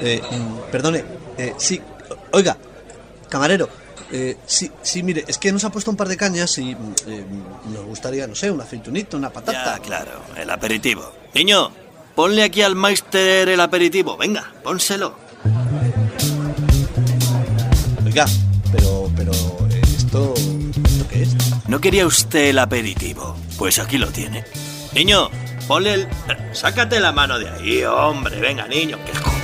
Eh, mm, perdone, eh, sí, oiga, camarero, eh, sí, sí, mire, es que nos ha puesto un par de cañas y mm, eh, nos gustaría, no sé, una aceitunita, una patata. Ya, claro, el aperitivo. Niño, ponle aquí al Meister el aperitivo. Venga, pónselo. Oiga, pero, pero, eh, ¿esto, ¿esto qué es? ¿No quería usted el aperitivo? Pues aquí lo tiene. Niño, ponle el... Sácate la mano de ahí, hombre. Venga, niño, que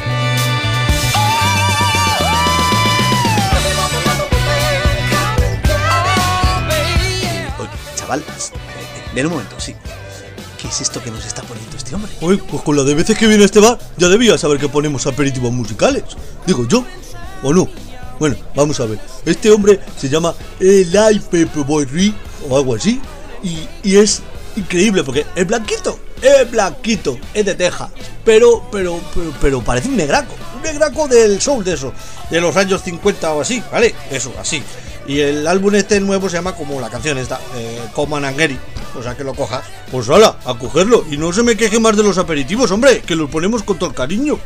chaval, ven un momento, sí. ¿Qué es esto que nos está poniendo este hombre? Uy, pues con la de veces que viene este bar, ya debía saber que ponemos aperitivos musicales. Digo yo, ¿o no? Bueno, vamos a ver. Este hombre se llama Eli Boy o algo así. Y, y es increíble porque es blanquito, es blanquito, es de Texas. Pero, pero, pero, pero parece un negraco. Un negraco del soul de eso, de los años 50 o así, ¿vale? Eso, así. Y el álbum este nuevo se llama como la canción esta, eh, Coman. O sea que lo cojas. Pues hala, a cogerlo. Y no se me queje más de los aperitivos, hombre, que los ponemos con todo el cariño.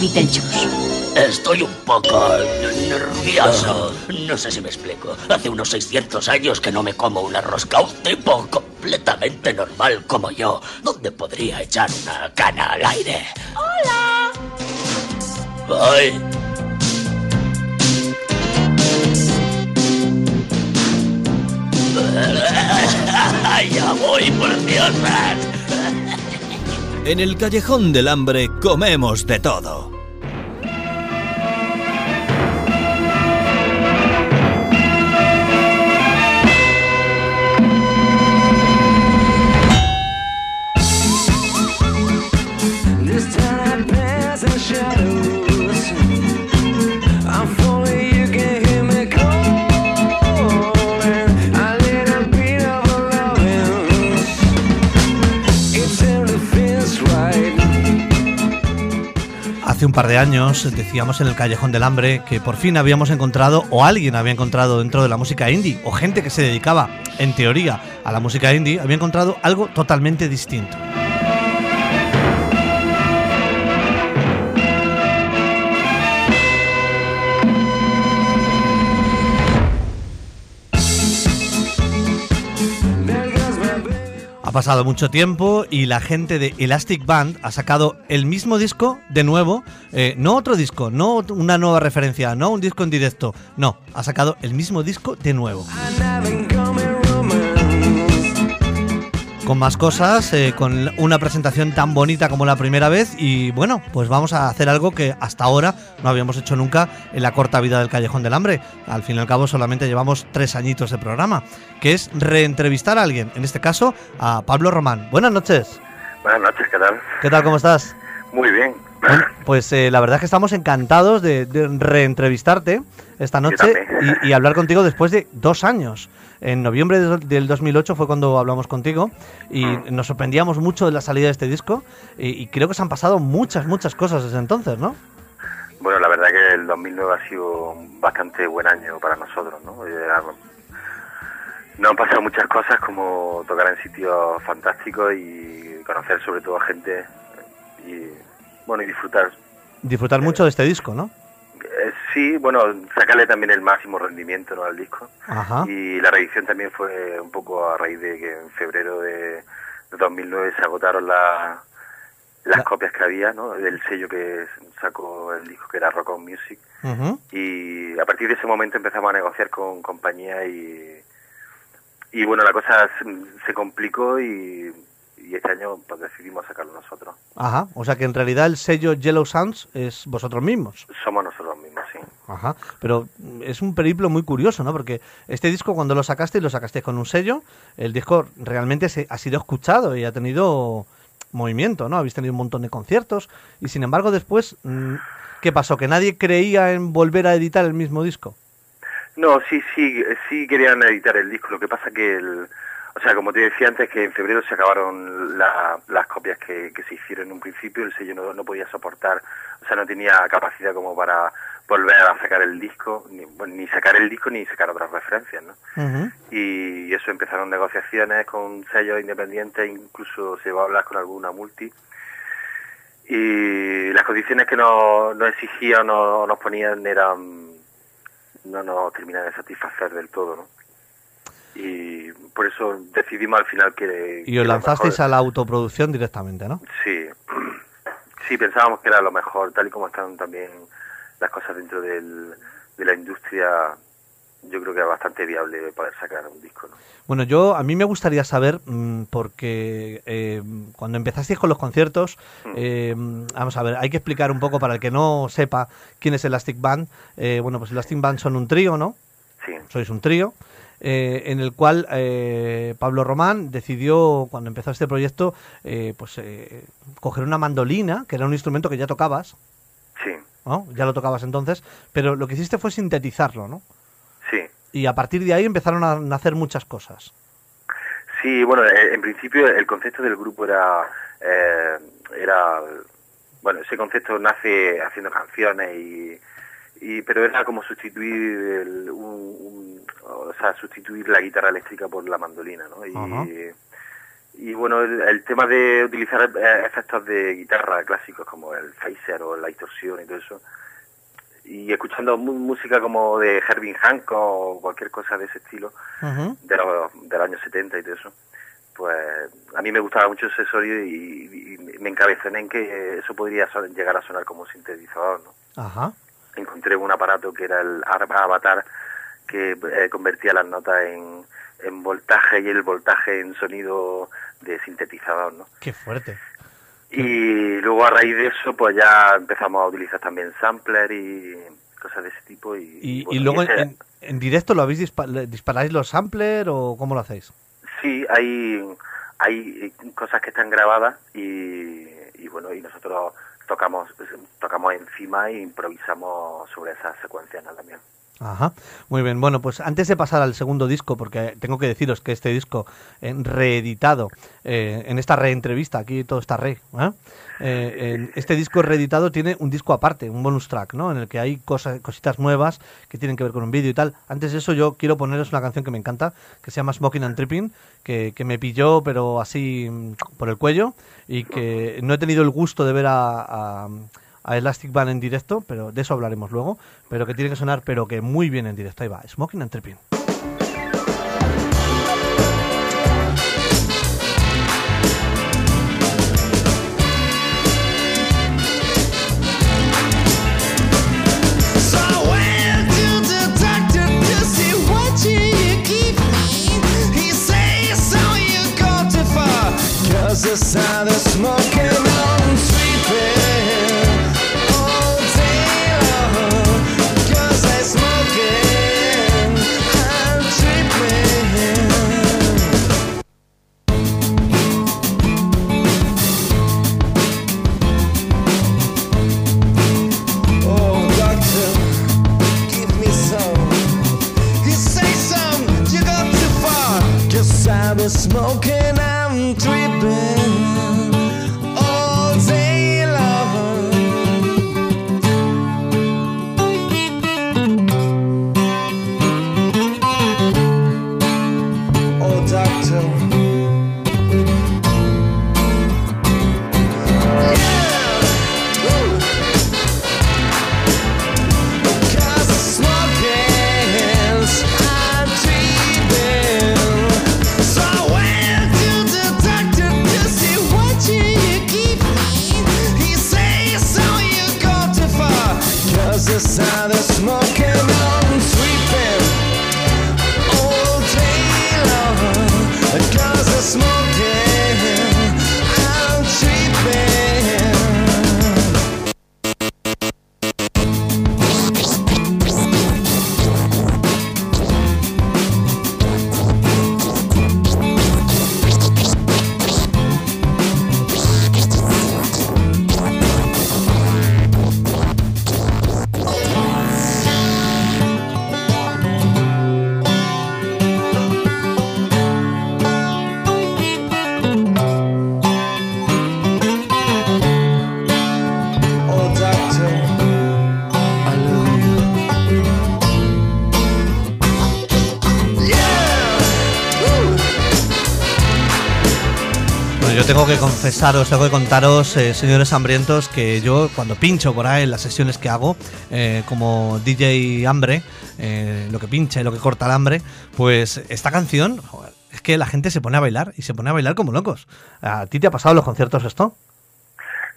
Beetlejuice. Estoy un poco nervioso. No sé si me explico. Hace unos 600 años que no me como una rosca. Un tipo completamente normal como yo. ¿Dónde podría echar una cana al aire? ¡Hola! ¡Ay! Ya voy, por Dios. En el callejón del hambre comemos de todo. Hace un par de años decíamos en el Callejón del Hambre que por fin habíamos encontrado, o alguien había encontrado dentro de la música indie, o gente que se dedicaba, en teoría, a la música indie, había encontrado algo totalmente distinto. Ha pasado mucho tiempo y la gente de Elastic Band ha sacado el mismo disco de nuevo, eh, no otro disco, no una nueva referencia, no un disco en directo, no, ha sacado el mismo disco de nuevo. Con más cosas, eh, con una presentación tan bonita como la primera vez y bueno, pues vamos a hacer algo que hasta ahora no habíamos hecho nunca en la corta vida del Callejón del Hambre. Al fin y al cabo solamente llevamos tres añitos de programa, que es reentrevistar a alguien, en este caso a Pablo Román. Buenas noches. Buenas noches, ¿qué tal? ¿Qué tal? ¿Cómo estás? Muy bien. Bueno, pues eh, la verdad es que estamos encantados de, de reentrevistarte esta noche y hablar contigo después de dos años. En noviembre de- del 2008 fue cuando hablamos contigo y nos sorprendíamos mucho de la salida de este disco y, y creo que se han pasado muchas, muchas cosas desde entonces, ¿no? Bueno, la verdad que el 2009 ha sido un bastante buen año para nosotros, ¿no? Eh, Nos han pasado muchas cosas como tocar en sitios fantásticos y conocer sobre todo a gente y, bueno, y disfrutar. Disfrutar mucho de este disco, ¿no? Eh, sí, bueno, sacarle también el máximo rendimiento ¿no? al disco. Ajá. Y la reedición también fue un poco a raíz de que en febrero de, de 2009 se agotaron la- las La- copias que había, ¿no? Del sello que sacó el disco que era Rock On Music. Y a partir de ese momento empezamos a negociar con compañías y, y bueno, la cosa se, se complicó y, y este año pues decidimos sacarlo nosotros. Ajá. O sea que en realidad el sello Yellow Sounds es vosotros mismos. Somos nosotros mismos, sí. Ajá, pero es un periplo muy curioso, ¿no? Porque este disco cuando lo sacaste, lo sacaste con un sello, el disco realmente se, ha sido escuchado y ha tenido movimiento, ¿no? Habéis tenido un montón de conciertos y sin embargo después, mm, ¿qué pasó? ¿Que nadie creía en volver a editar el mismo disco? No, sí, sí, sí querían editar el disco. Lo que pasa que, el, o sea, como te decía antes, que en febrero se acabaron la- las copias que, que se hicieron en un principio. El sello no, no podía soportar, o sea, no tenía capacidad como para volver a sacar el disco, ni, bueno, ni sacar el disco ni sacar otras referencias, ¿no? Y eso empezaron negociaciones con sellos independientes, incluso se va a hablar con alguna multi. Y las condiciones que nos, nos exigían o nos ponían eran no nos terminan de satisfacer del todo, ¿no? Y por eso decidimos al final que... Y os lanzasteis mejor- a la autoproducción directamente, ¿no? Sí, sí, pensábamos que era lo mejor, tal y como están también las cosas dentro del, de la industria, yo creo que es bastante viable poder sacar un disco, ¿no? Bueno, yo a mí me gustaría saber, mm, porque eh, cuando empezasteis con los conciertos, eh, vamos a ver, hay que explicar un poco para el que no sepa quién es Elastic Band. Eh, bueno, pues Elastic Band son un trío, ¿no? Sí, Sois un trío. Eh, en el cual eh, Pablo Román decidió, cuando empezó este proyecto, eh, pues eh, coger una mandolina, que era un instrumento que ya tocabas, sí, ¿no? Ya lo tocabas entonces, pero lo que hiciste fue sintetizarlo, ¿no? sí. Y a partir de ahí empezaron a nacer muchas cosas. Sí, bueno, eh, en principio el concepto del grupo era, eh, era, bueno, ese concepto nace haciendo canciones y, y pero era como sustituir el- un, un- o sea, sustituir la guitarra eléctrica por la mandolina, ¿no? Y, bueno, el, el tema de utilizar eh, efectos de guitarra clásicos como el phaser o la distorsión y todo eso, y escuchando música como de Herbie Hancock o cualquier cosa de ese estilo, de los, del año 70 y todo eso, pues a mí me gustaba mucho ese sonido y, y me encabezoné en que eso podría llegar a sonar como un sintetizador, ¿no? Ajá. Encontré un aparato que era el Ar- Avatar que eh, convertía las notas en, en voltaje y el voltaje en sonido de sintetizador, ¿no? Qué fuerte. Y luego a raíz de eso, pues ya empezamos a utilizar también sampler y cosas de ese tipo. Y, Y, y bueno, luego ese- en, en directo lo habéis dispa- disparáis los sampler o cómo lo hacéis? Sí, hay, hay cosas que están grabadas y, y bueno, y nosotros tocamos tocamos encima e improvisamos sobre esas secuencias ¿no? también. Ajá, muy bien. Bueno, pues antes de pasar al segundo disco, porque tengo que deciros que este disco eh, reeditado, eh, en esta reentrevista, aquí todo está re, ¿eh? Eh, este disco reeditado tiene un disco aparte, un bonus track, ¿no? En el que hay cosas, cositas nuevas que tienen que ver con un vídeo y tal. Antes de eso, yo quiero poneros una canción que me encanta, que se llama Smoking and Tripping, que, que me pilló, pero así mm, por el cuello, y que no he tenido el gusto de ver a- a Elastic Band en directo, pero de eso hablaremos luego, pero que tiene que sonar, pero que muy bien en directo. Ahí va, Smoking and Tripping. Smoking and tripping confesaros, tengo que contaros, eh, señores hambrientos, que yo cuando pincho por ahí en las sesiones que hago, eh, como DJ Hambre, eh, lo que pincha y lo que corta el hambre, pues esta canción, joder, es que la gente se pone a bailar y se pone a bailar como locos. ¿A ti te ha pasado en los conciertos esto?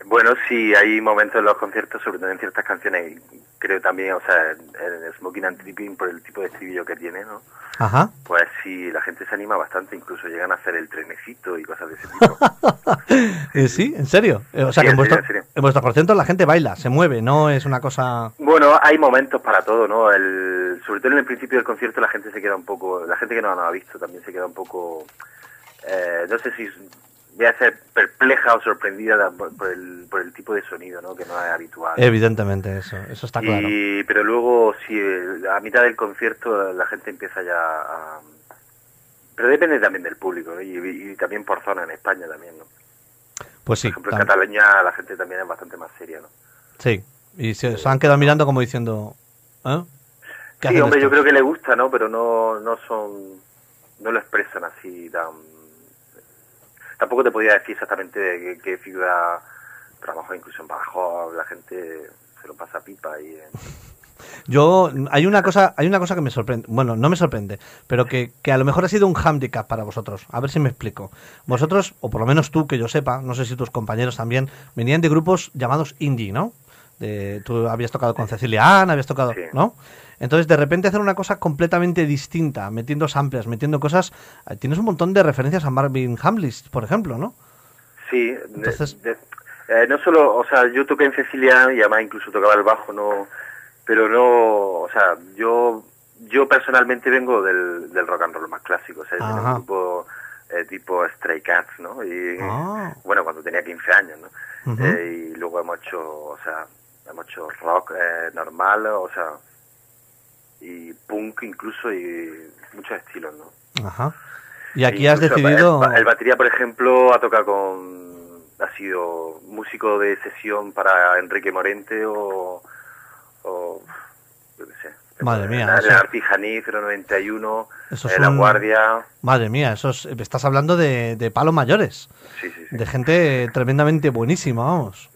Bueno, sí, hay momentos en los conciertos, sobre todo en ciertas canciones, creo también, o sea, en Smoking and Tripping, por el tipo de estribillo que tiene, ¿no? Ajá. Pues sí, la gente se anima bastante, incluso llegan a hacer el trenecito y cosas de ese tipo. Eh, sí, en serio. Eh, o sea Sí, que en, vuestro, serio, en en vuestros conciertos la gente baila, se mueve, no es una cosa... Bueno, hay momentos para todo, ¿no? El, sobre todo en el principio del concierto la gente se queda un poco, la gente que no lo ha visto también se queda un poco, eh, no sé si voy a ser perpleja o sorprendida da- por, el, por el tipo de sonido, ¿no? Que no es habitual. Evidentemente, eso, eso está claro. Y, pero luego, si eh, a mitad del concierto la gente empieza ya a... Pero depende también del público, ¿no? y, y también por zona en España también, ¿no? Pues sí, Por ejemplo, en tam- Cataluña la gente también es bastante más seria, ¿no? sí. Y se, se han quedado mirando como diciendo... ¿eh? ¿Qué Sí, hombre, yo creo que le gusta, ¿no? Pero no, no son, no lo expresan así tan... Tampoco te podía decir exactamente de qué, qué figura trabajó incluso en Badajoz, la gente se lo pasa pipa y... eh, Yo, hay una cosa, hay una cosa que me sorprende, bueno, no me sorprende, pero que, que a lo mejor ha sido un handicap para vosotros. A ver si me explico. Vosotros, o por lo menos tú, que yo sepa, no sé si tus compañeros también, venían de grupos llamados indie, ¿no? De, tú habías tocado con Cecilia Ann, habías tocado, Sí. ¿no? Entonces, de repente hacer una cosa completamente distinta, metiendo samples, metiendo cosas. eh, Tienes un montón de referencias a Marvin Hamlis, por ejemplo, ¿no? Sí, Entonces- de- eh, no solo, o sea, yo toqué en Cecilia y además incluso tocaba el bajo, no, pero no, o sea, yo, yo personalmente vengo del, del rock and roll más clásico, o sea, Ajá. un grupo eh, tipo Stray Cats, ¿no? Y Ah. bueno, cuando tenía 15 años, ¿no? Eh, y luego hemos hecho, o sea, hemos hecho rock eh, normal, o sea, y punk incluso y muchos estilos, ¿no? Ajá. Y aquí has Incluso decidido. El, el batería, por ejemplo, ha tocado con. Ha sido músico de sesión para Enrique Morente o. o yo qué sé. Madre mía, La, eso- la Artijaní 091, Eso eh, es La un- Guardia. Madre mía, eso es- estás hablando de, de palos mayores. Sí, sí, sí. De gente tremendamente buenísima, vamos.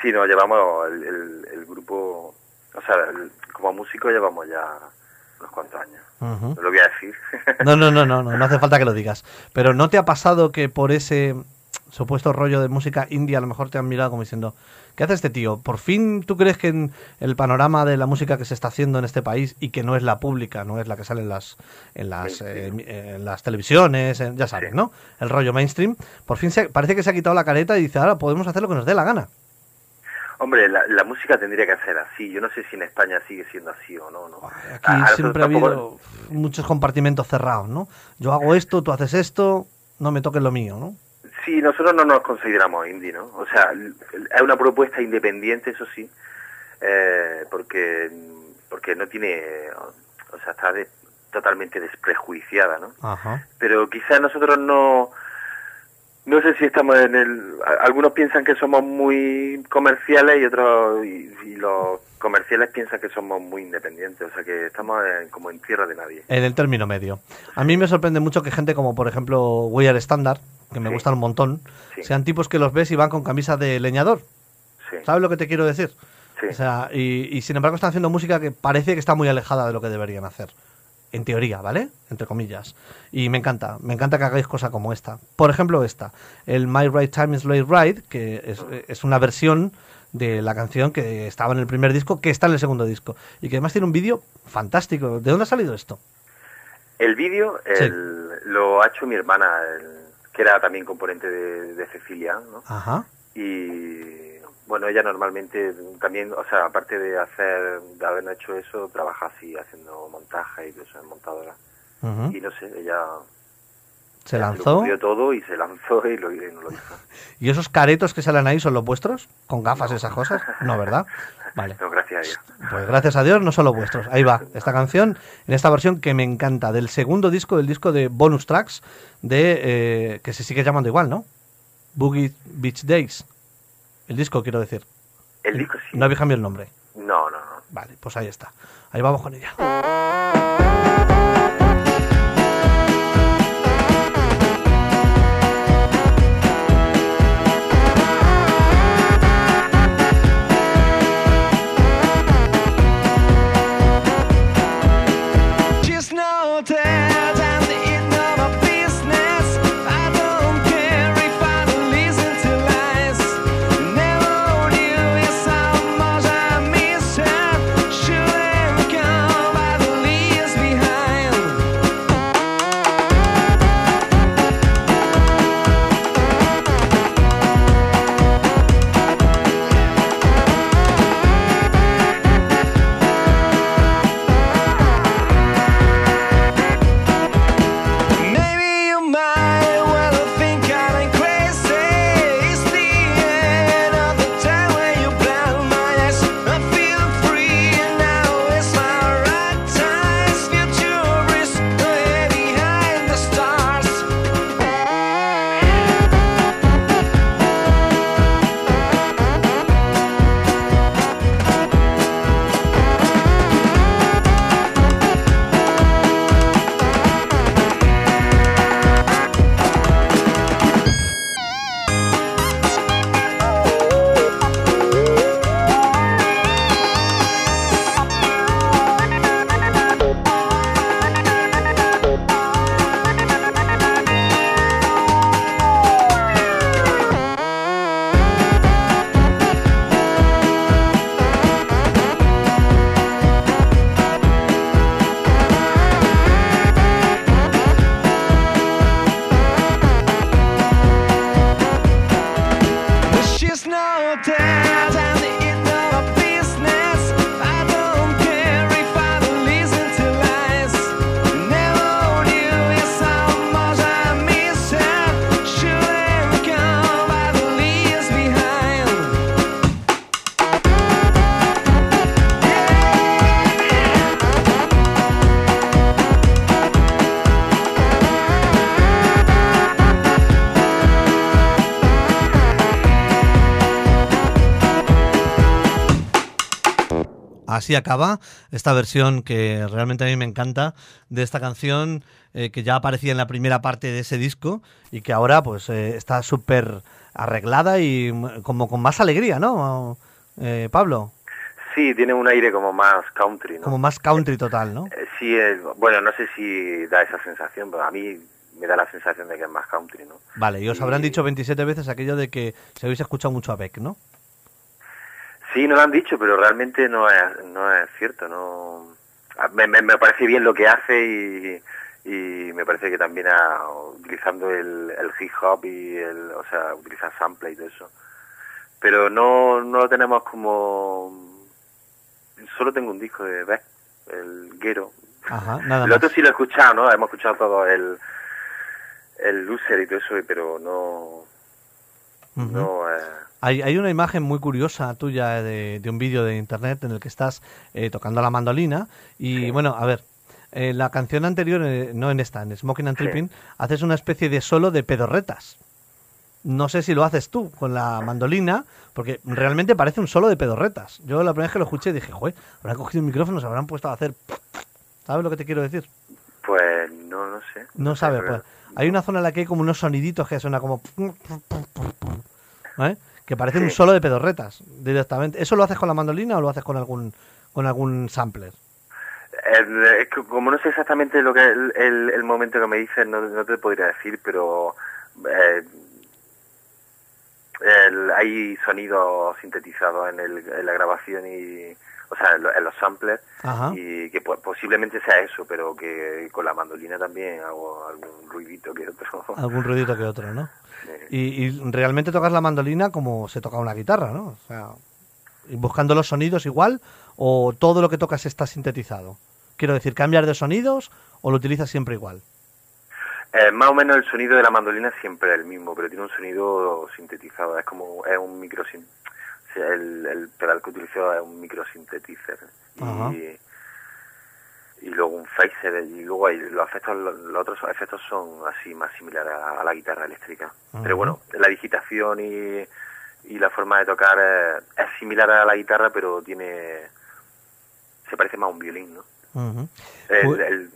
Sí, no, llevamos el, el- el grupo. O sea, el- como músico llevamos ya unos cuantos años. No lo voy a decir. No, no, no, no, no, no hace falta que lo digas. Pero ¿no te ha pasado que por ese supuesto rollo de música india a lo mejor te han mirado como diciendo, ¿qué hace este tío? ¿Por fin tú crees que en el panorama de la música que se está haciendo en este país y que no es la pública, no es la que sale en las en las, eh, en las televisiones, en- ya sabes, ¿no? El rollo mainstream, por fin se- parece que se ha quitado la careta y dice, ahora podemos hacer lo que nos dé la gana. Hombre, la, la música tendría que ser así. Yo no sé si en España sigue siendo así o no. ¿no? Aquí A- a nosotros siempre ha tampoco- habido muchos compartimentos cerrados, ¿no? Yo hago esto, tú haces esto, no me toques lo mío, ¿no? Sí, nosotros no nos consideramos indie, ¿no? O sea, es una propuesta independiente, eso sí, eh, porque porque no tiene, o sea, está de- totalmente desprejuiciada, ¿no? Ajá. Pero quizás nosotros no, no sé si estamos en el, algunos piensan que somos muy comerciales y otros, y, y los comerciales piensan que somos muy independientes, o sea que estamos en- como en tierra de nadie. En el término medio. A mí me sorprende mucho que gente como, por ejemplo, We Are Standard, que me Sí. gustan un montón, Sí. sean tipos que los ves y van con camisa de leñador. Sí, ¿Sabes lo que te quiero decir? sí. O sea, y, y sin embargo están haciendo música que parece que está muy alejada de lo que deberían hacer. En teoría, ¿vale? Entre comillas. Y me encanta, me encanta que hagáis cosas como esta. Por ejemplo, esta, el My Right Time is Late Ride, que es, es una versión de la canción que estaba en el primer disco, que está en el segundo disco. Y que además tiene un vídeo fantástico. ¿De dónde ha salido esto? El vídeo Sí. lo ha hecho mi hermana, el- que era también componente de, de Cecilia, ¿no? Ajá. Y bueno, ella normalmente también, o sea, aparte de hacer, de haber hecho eso, trabaja así haciendo montaje y todo eso en montadora. Y no sé, ella Se lanzó. ocurrió todo y se lanzó y lo, y nos lo hizo. ¿Y esos caretos que salen ahí son los vuestros? ¿Con gafas y esas cosas? No, ¿verdad? Vale. No, gracias a Dios. Pues gracias a Dios, no son los vuestros. Ahí va, esta canción, en esta versión que me encanta, del segundo disco, del disco de bonus tracks, de eh, que se sigue llamando igual, ¿no? Boogie Beach Days. El disco, quiero decir. El disco sí. No habéis cambiado el nombre. No, no, no. Vale, pues ahí está. Ahí vamos con ella. Así acaba esta versión que realmente a mí me encanta de esta canción eh, que ya aparecía en la primera parte de ese disco y que ahora pues eh, está súper arreglada y mm, como con más alegría, ¿no? Eh, Pablo, Sí, tiene un aire como más country, ¿no? como más country total, ¿no? Eh, Sí, bueno, no sé si da esa sensación, pero a mí me da la sensación de que es más country, ¿no? Vale, y os habrán Y- dicho 27 veces aquello de que se habéis escuchado mucho a Beck, ¿no? Sí, no lo han dicho, pero realmente no es, no es cierto, no... Me, me, me parece bien lo que hace y, y me parece que también a- utilizando el, el hip hop y el, o sea, utilizar sample y todo eso. Pero no, no lo tenemos como... Solo tengo un disco de Beck, el Guero. Ajá, nada El otro sí lo he escuchado, ¿no? Hemos escuchado todo el, el Loser y todo eso, pero no... No eh, Hay, hay una imagen muy curiosa tuya de, de un vídeo de internet en el que estás eh, tocando la mandolina y bueno, a ver, en la canción anterior, eh, no en esta, en Smoking and Sí. Tripping, haces una especie de solo de pedorretas. No sé si lo haces tú con la mandolina, porque realmente parece un solo de pedorretas. Yo la primera vez que lo escuché dije, joder, habrán cogido un micrófono, se habrán puesto a hacer... ¿Sabes lo que te quiero decir? pues no, no sé. No sé, sabes, pero- pues. Hay una zona en la que hay como unos soniditos que suena como. ¿eh? Que parece un solo de pedorretas directamente. ¿Eso lo haces con la mandolina o lo haces con algún con algún sampler? Que como no sé exactamente lo que el, el, el momento que me dices, no, no te podría decir, pero eh, el- hay sonidos sintetizados en, el, en la grabación y, o sea, en, lo- en los samplers Ajá. y que po- posiblemente sea eso, pero que con la mandolina también hago algún ruidito que otro. Algún ruidito que otro, ¿no? Sí. Y, y realmente tocas la mandolina como se toca una guitarra, ¿no? O sea, buscando los sonidos igual o todo lo que tocas está sintetizado. Quiero decir, ¿cambias de sonidos o lo utilizas siempre igual? Eh, más o menos el sonido de la mandolina siempre es el mismo, pero tiene un sonido sintetizado, es como es un micro o sea, el, el pedal que utilizo es un microsintetizer Ajá. y, y luego un phaser y luego hay, los efectos los, los otros efectos son así más similares a, a la guitarra eléctrica. Pero bueno, la digitación y, y la forma de tocar es, es similar a la guitarra, pero tiene se parece más a un violín, ¿no? El- Pues- el-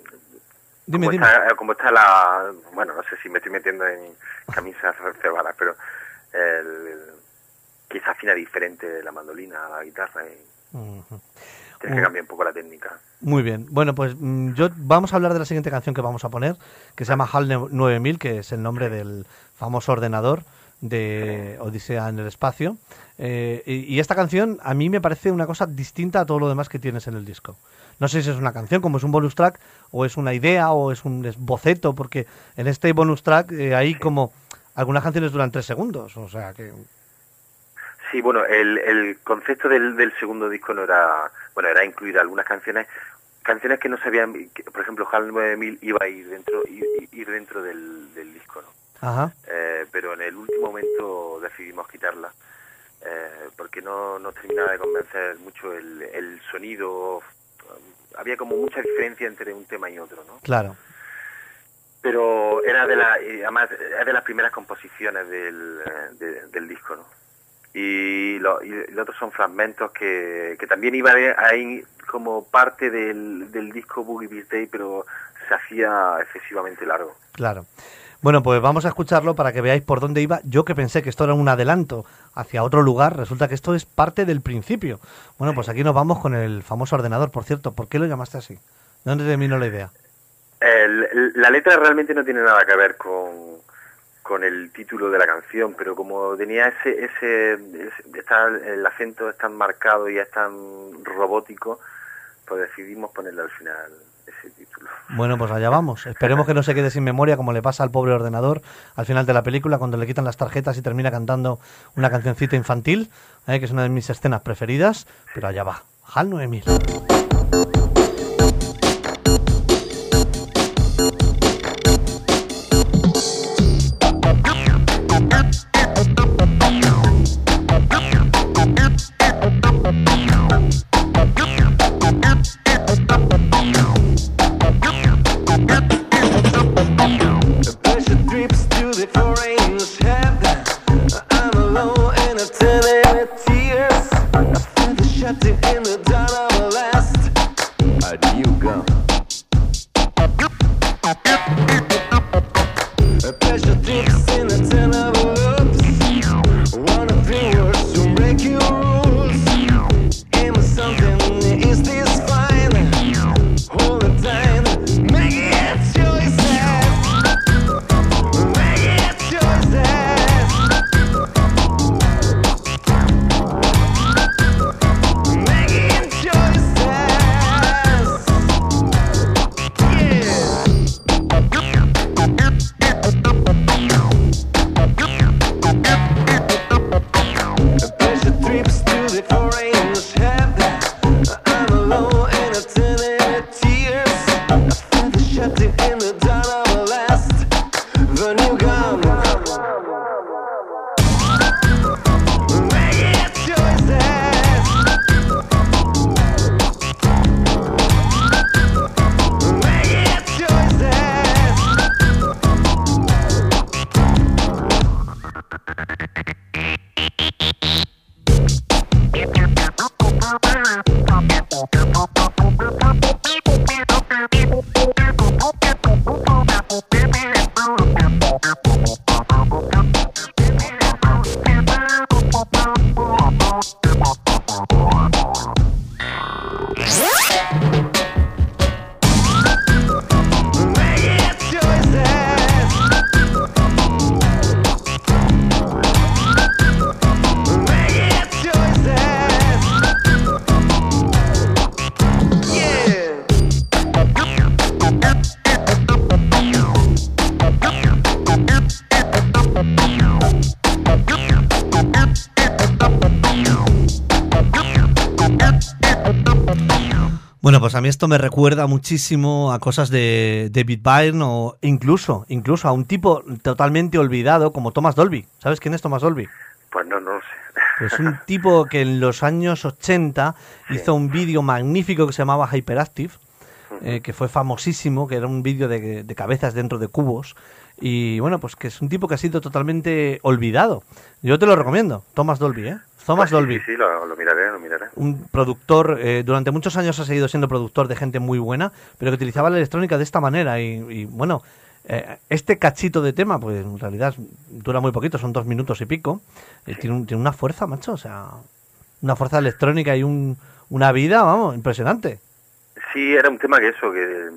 Dime, como, dime. Está, como está la... Bueno, no sé si me estoy metiendo en camisas cebadas, pero el, el- se afina diferente la mandolina a la guitarra y Ujú. tienes que Uh. cambiar un poco la técnica. Muy bien. Bueno, pues mm, yo vamos a hablar de la siguiente canción que vamos a poner, que se llama HAL 9000, que es el nombre del famoso ordenador de Odisea en el espacio. Eh, y, y esta canción a mí me parece una cosa distinta a todo lo demás que tienes en el disco. No sé si es una canción, como es un bonus track, o es una idea, o es un boceto, porque en este bonus track eh, hay como algunas canciones duran tres segundos, o sea que Sí, bueno, el, el concepto del, del segundo disco no era... Bueno, era incluir algunas canciones canciones que no sabían... que, por ejemplo, HAL 9000 iba a ir dentro, ir, ir dentro del, del disco, ¿no? Ajá. Eh, pero en el último momento decidimos quitarla eh, porque no nos terminaba de convencer mucho el, el sonido. Había como mucha diferencia entre un tema y otro, ¿no? Claro. Pero era de la, además es de las primeras composiciones del, eh, de- del disco, ¿no? Y, lo, y los otros son fragmentos que, que también iban ahí como parte del, del disco Boogie Beat Day, pero se hacía excesivamente largo. Claro. Bueno, pues vamos a escucharlo para que veáis por dónde iba. Yo que pensé que esto era un adelanto hacia otro lugar, resulta que esto es parte del principio. Bueno, pues aquí nos vamos con el famoso ordenador, por cierto. ¿Por qué lo llamaste así? ¿De dónde te vino la idea? La letra realmente no tiene nada que ver con, con el título de la canción, pero como tenía ese, ese, ese- está, el acento es tan marcado y es tan robótico, pues decidimos ponerle al final ese título. Bueno, pues allá vamos. Esperemos que no se quede sin memoria como le pasa al pobre ordenador al final de la película cuando le quitan las tarjetas y termina cantando una cancioncita infantil, eh, que es una de mis escenas preferidas, pero allá va. HAL 9000. Mí esto me recuerda muchísimo a cosas de David Byrne o incluso, incluso a un tipo totalmente olvidado como Thomas Dolby. ¿Sabes quién es Thomas Dolby? Pues no, no lo sé. Pues un tipo que en los años 80 hizo un vídeo magnífico que se llamaba Hyperactive, eh, que fue famosísimo, que era un vídeo de, de cabezas dentro de cubos. Y bueno, pues que es un tipo que ha sido totalmente olvidado. Yo te lo recomiendo, Thomas Dolby, ¿eh? Thomas sí, Dolby. Sí, sí, lo, lo miraré, lo miraré. un productor, eh, durante muchos años ha seguido siendo productor de gente muy buena, pero que utilizaba la electrónica de esta manera. Y, y, bueno, eh, este cachito de tema, pues en realidad dura muy poquito, son dos minutos y pico. Eh, tiene, un- tiene una fuerza, macho, o sea, una fuerza electrónica y un, una vida, vamos, impresionante. Sí, era un tema que eso, que,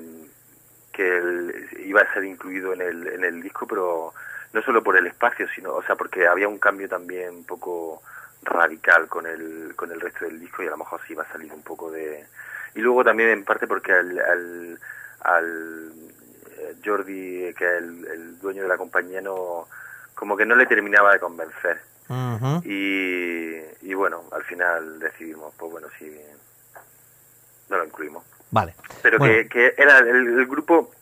que el- iba a ser incluido en el, en el disco, pero no solo por el espacio, sino, o sea, porque había un cambio también un poco radical con el, con el resto del disco y a lo mejor sí iba a salir un poco de... Y luego también en parte porque al, al, al eh, Jordi, que es el, el dueño de la compañía, no como que no le terminaba de convencer. Y, y bueno, al final decidimos, pues bueno, sí, no lo incluimos. Vale. Pero Bueno. que, que era el, el grupo,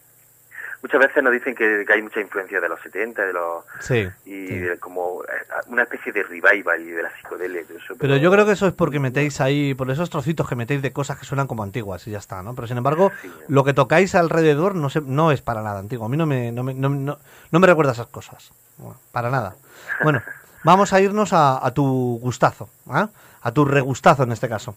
muchas veces nos dicen que, que hay mucha influencia de los 70, de los Sí. y sí. de como eh, una especie de revival y de la psicodelia y todo eso. Pero yo creo que eso es porque metéis ahí, por esos trocitos que metéis de cosas que suenan como antiguas y ya está, ¿no? Pero sin embargo, Sí. lo que tocáis alrededor no, se, no es para nada antiguo. A mí no me, no me, no, no- no me recuerda esas cosas. Bueno, para nada. Bueno, vamos a irnos a, a tu gustazo, ¿ah? a tu regustazo en este caso.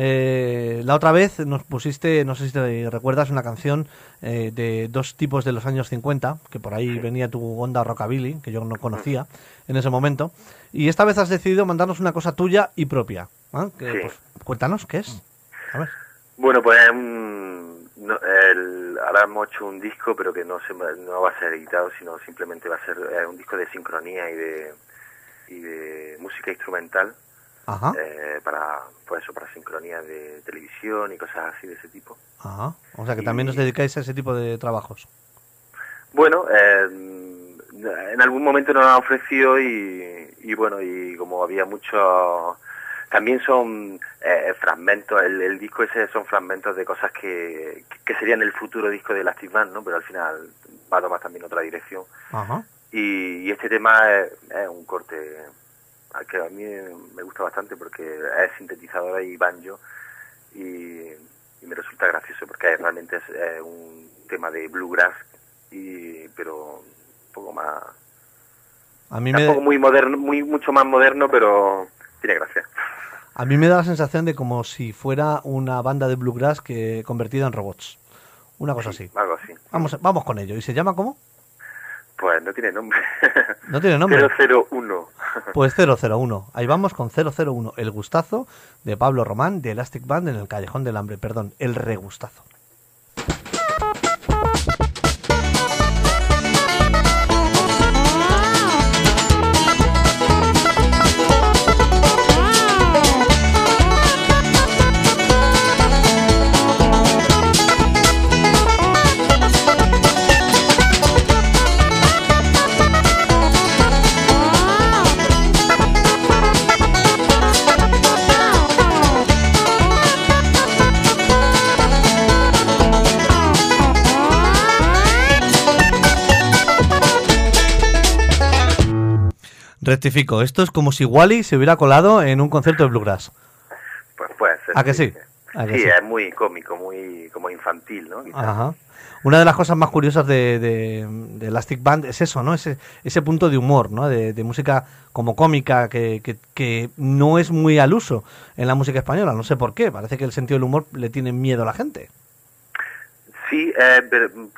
Eh, la otra vez nos pusiste, no sé si te recuerdas, una canción eh, de dos tipos de los años 50, que por ahí venía tu onda rockabilly, que yo no conocía en ese momento. Y esta vez has decidido mandarnos una cosa tuya y propia. ¿ah? Que, Sí. pues, cuéntanos, ¿qué es? A ver. Bueno, pues no, el- ahora hemos hecho un disco, pero que no, se, va- no va a ser editado, sino simplemente va a ser eh, un disco de sincronía y de, y de música instrumental. Ajá, eh, para pues eso para sincronía de televisión y cosas así de ese tipo ajá. O sea que también os dedicáis a ese tipo de trabajos. bueno eh, en algún momento nos han ofrecido y, y bueno y como había mucho también son eh, fragmentos el, el disco ese son fragmentos de cosas que, que serían el futuro disco de Elastic Band no pero al final va a tomar también otra dirección Ajá. y, y este tema es, es un corte que a mí me gusta bastante porque es sintetizadora y banjo y, y me resulta gracioso porque realmente es, eh, un tema de bluegrass y pero un poco más A mí me, muy moderno muy mucho más moderno pero tiene gracia a mí me da la sensación de como si fuera una banda de bluegrass que convertida en robots. Una cosa así. algo así Vamos, vamos con ello. ¿Y se llama cómo? Pues no tiene nombre. No tiene nombre. 001. Pues 001. Ahí vamos con 001. El gustazo de Pablo Román de Elastic Band en el Callejón del Hambre. Perdón, el regustazo. Rectifico, esto es como si Wally se hubiera colado en un concierto de Bluegrass. Pues puede ser. ¿A que sí? ¿A que sí, sí? es muy cómico, muy como infantil, ¿no? Quizás. Ajá. Una de las cosas más curiosas de, de- de Elastic Band es eso, ¿no? Ese, ese punto de humor, ¿no? De, de música como cómica que, que- que no es muy al uso en la música española. No sé por qué. Parece que el sentido del humor le tiene miedo a la gente. Sí, eh, pero, mm,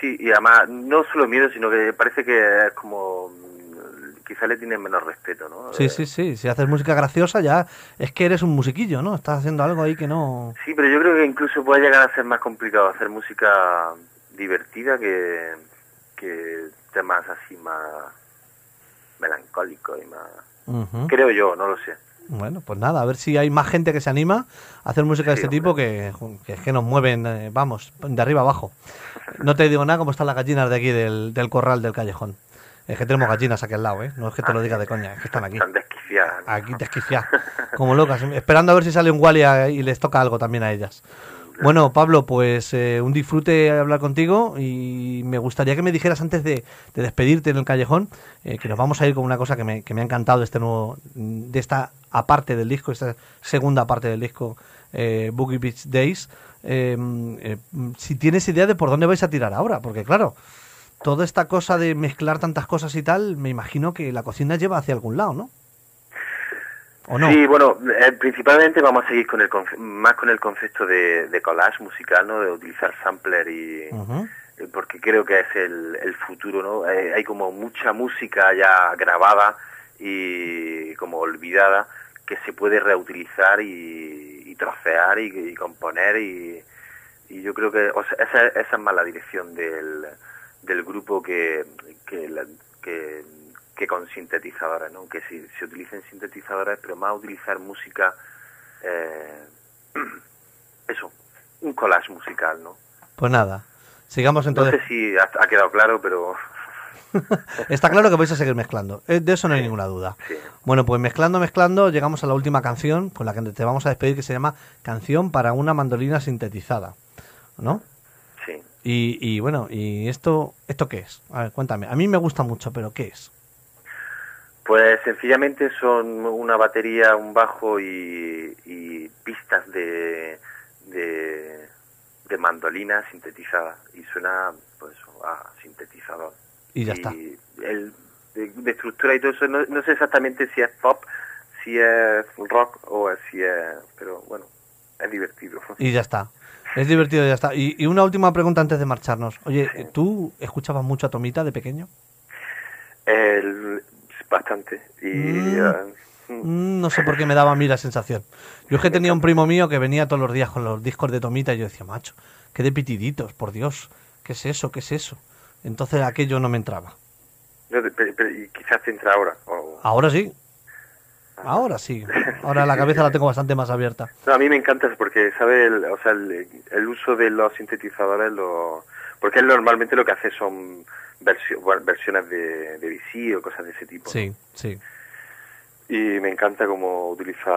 sí, y además no solo miedo, sino que parece que es como quizá le tienen menos respeto, ¿no? Sí, sí, sí. Si haces música graciosa ya es que eres un musiquillo, ¿no? Estás haciendo algo ahí que no... Sí, pero yo creo que incluso puede llegar a ser más complicado hacer música divertida que, que temas así más melancólicos y más... Creo yo, no lo sé. Bueno, pues nada, a ver si hay más gente que se anima a hacer música de Sí, este tipo que, que es que nos mueven, eh, vamos, de arriba abajo. No te digo nada como están las gallinas de aquí del, del corral del callejón. Es que tenemos gallinas aquí al lado, ¿eh? No es que te lo diga de coña, es que están aquí. Están desquiciadas. Aquí desquiciadas, como locas, esperando a ver si sale un Wally y les toca algo también a ellas. Bueno, Pablo, pues eh, un disfrute hablar contigo y me gustaría que me dijeras antes de, de despedirte en el callejón eh, que nos vamos a ir con una cosa que me, que me ha encantado de este nuevo, de esta aparte del disco, esta segunda parte del disco eh, Boogie Beach Days. Eh, eh, si tienes idea de por dónde vais a tirar ahora, porque claro, toda esta cosa de mezclar tantas cosas y tal, me imagino que la cocina lleva hacia algún lado, ¿no? ¿O no? Sí, bueno, eh, principalmente vamos a seguir con el más con el concepto de, de collage musical, ¿no? De utilizar sampler y eh, porque creo que es el, el futuro, ¿no? Eh, hay como mucha música ya grabada y como olvidada que se puede reutilizar y, y trocear y, y componer y, y yo creo que o sea, esa, esa es más la dirección del, del grupo que, que, la- que, que con sintetizadores, ¿no? Que si se utilicen sintetizadores, pero más utilizar música, eh, eso, un collage musical, ¿no? Pues nada, sigamos No entonces. sé si ha, quedado claro, pero Está claro que vais a seguir mezclando, eh, de eso no hay ninguna duda. sí. Bueno, pues mezclando, mezclando, llegamos a la última canción con la que te vamos a despedir, que se llama Canción para una mandolina sintetizada, ¿no? Y, y bueno, ¿y esto, esto qué es? A ver, cuéntame. A mí me gusta mucho, pero ¿qué es? Pues sencillamente son una batería, un bajo y, y pistas de, de, de mandolina sintetizada y suena pues a sintetizador. Y ya está. El, de, de estructura y todo eso, no, no sé exactamente si es pop, si es rock o si es... Pero bueno, es divertido. Y ya está. Es divertido, y ya está. Y, y una última pregunta antes de marcharnos. Oye, Sí. ¿tú escuchabas mucho a Tomita de pequeño? El, bastante. Y... Mm. eh, Mm, No sé por qué me daba a mí la sensación. Yo es que tenía un primo mío que venía todos los días con los discos de Tomita y yo decía, macho, qué de pitiditos, por Dios, ¿qué es eso? ¿Qué es eso? Entonces aquello no me entraba. no, pero- pero- y quizás te entra ahora. o- Ahora sí. Ahora sí. Ahora la cabeza la tengo bastante más abierta. No, a mí me encanta porque, ¿sabe? El, o sea, el, el uso de los sintetizadores, lo, porque él normalmente lo que hace son versio- bueno, versiones de, de VC o cosas de ese tipo. Sí, sí. Y me encanta cómo utiliza,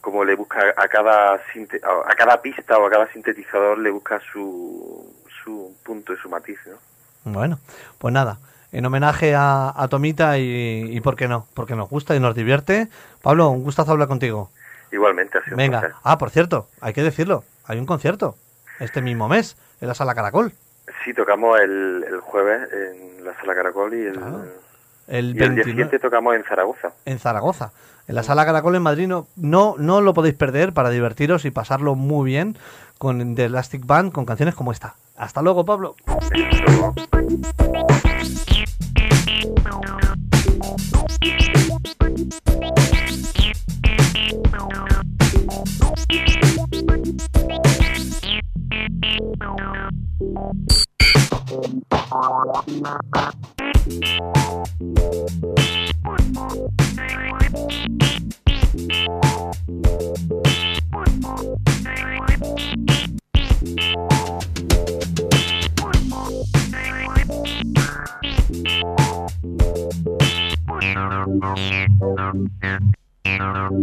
cómo le busca a cada, sinte- a cada pista o a cada sintetizador le busca su, su punto y su matiz, ¿no? Bueno, pues nada. En homenaje a, a Tomita y, y por qué no, porque nos gusta y nos divierte. Pablo, un gustazo hablar contigo. Igualmente ha sido Venga. Ah, por cierto, hay que decirlo. Hay un concierto este mismo mes en la Sala Caracol. Sí, tocamos el, el jueves en la Sala Caracol y el, Claro. El y el 29 17 tocamos en Zaragoza. en Zaragoza. En la Sala Caracol en Madrid no, no, no lo podéis perder para divertiros y pasarlo muy bien con The Elastic Band con canciones como esta. Hasta luego, Pablo.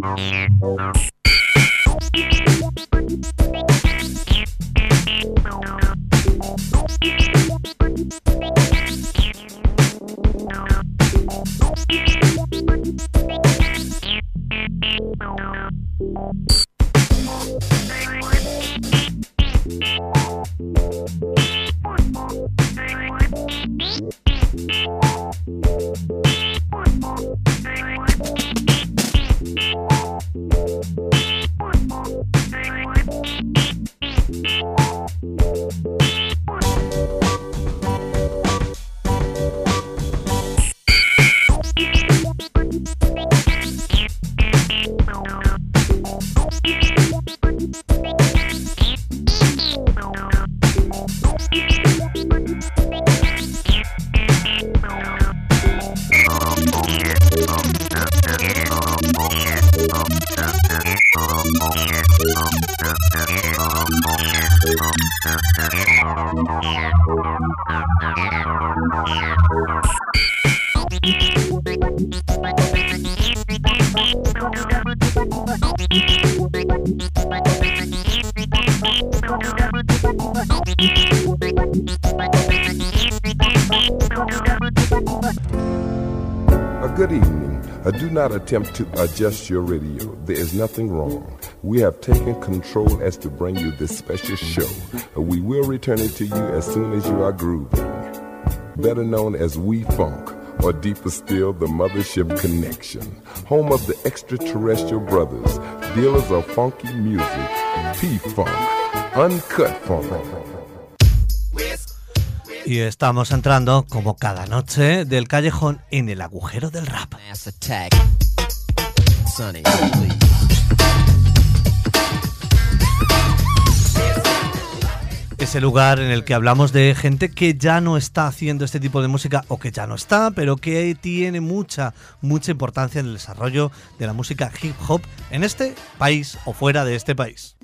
Bullshit. Thank you. Not attempt to adjust your radio. There is nothing wrong. We have taken control as to bring you this special show. We will return it to you as soon as you are grooving. Better known as We Funk, or deeper still, the Mothership Connection. Home of the extraterrestrial brothers, dealers of funky music, P Funk, Uncut Funk. Y estamos entrando, como cada noche, del callejón en el agujero del rap. Sonny, please. Ese lugar en el que hablamos de gente que ya no está haciendo este tipo de música o que ya no está, pero que tiene mucha, mucha importancia en el desarrollo de la música hip hop en este país o fuera de este país.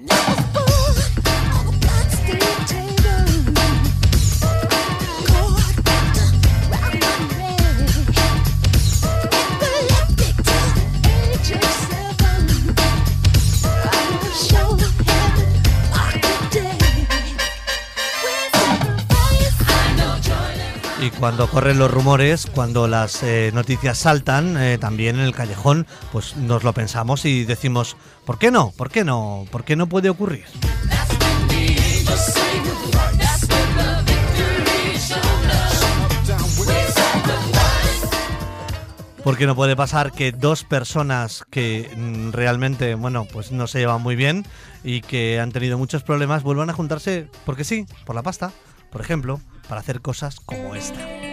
Y cuando corren los rumores, cuando las eh, noticias saltan, eh, también en el callejón, pues nos lo pensamos y decimos, ¿por qué no? ¿Por qué no? ¿Por qué no puede ocurrir? Porque no puede pasar que dos personas que mm, realmente, bueno, pues no se llevan muy bien y que han tenido muchos problemas vuelvan a juntarse porque sí, por la pasta, por ejemplo, para hacer cosas como esta.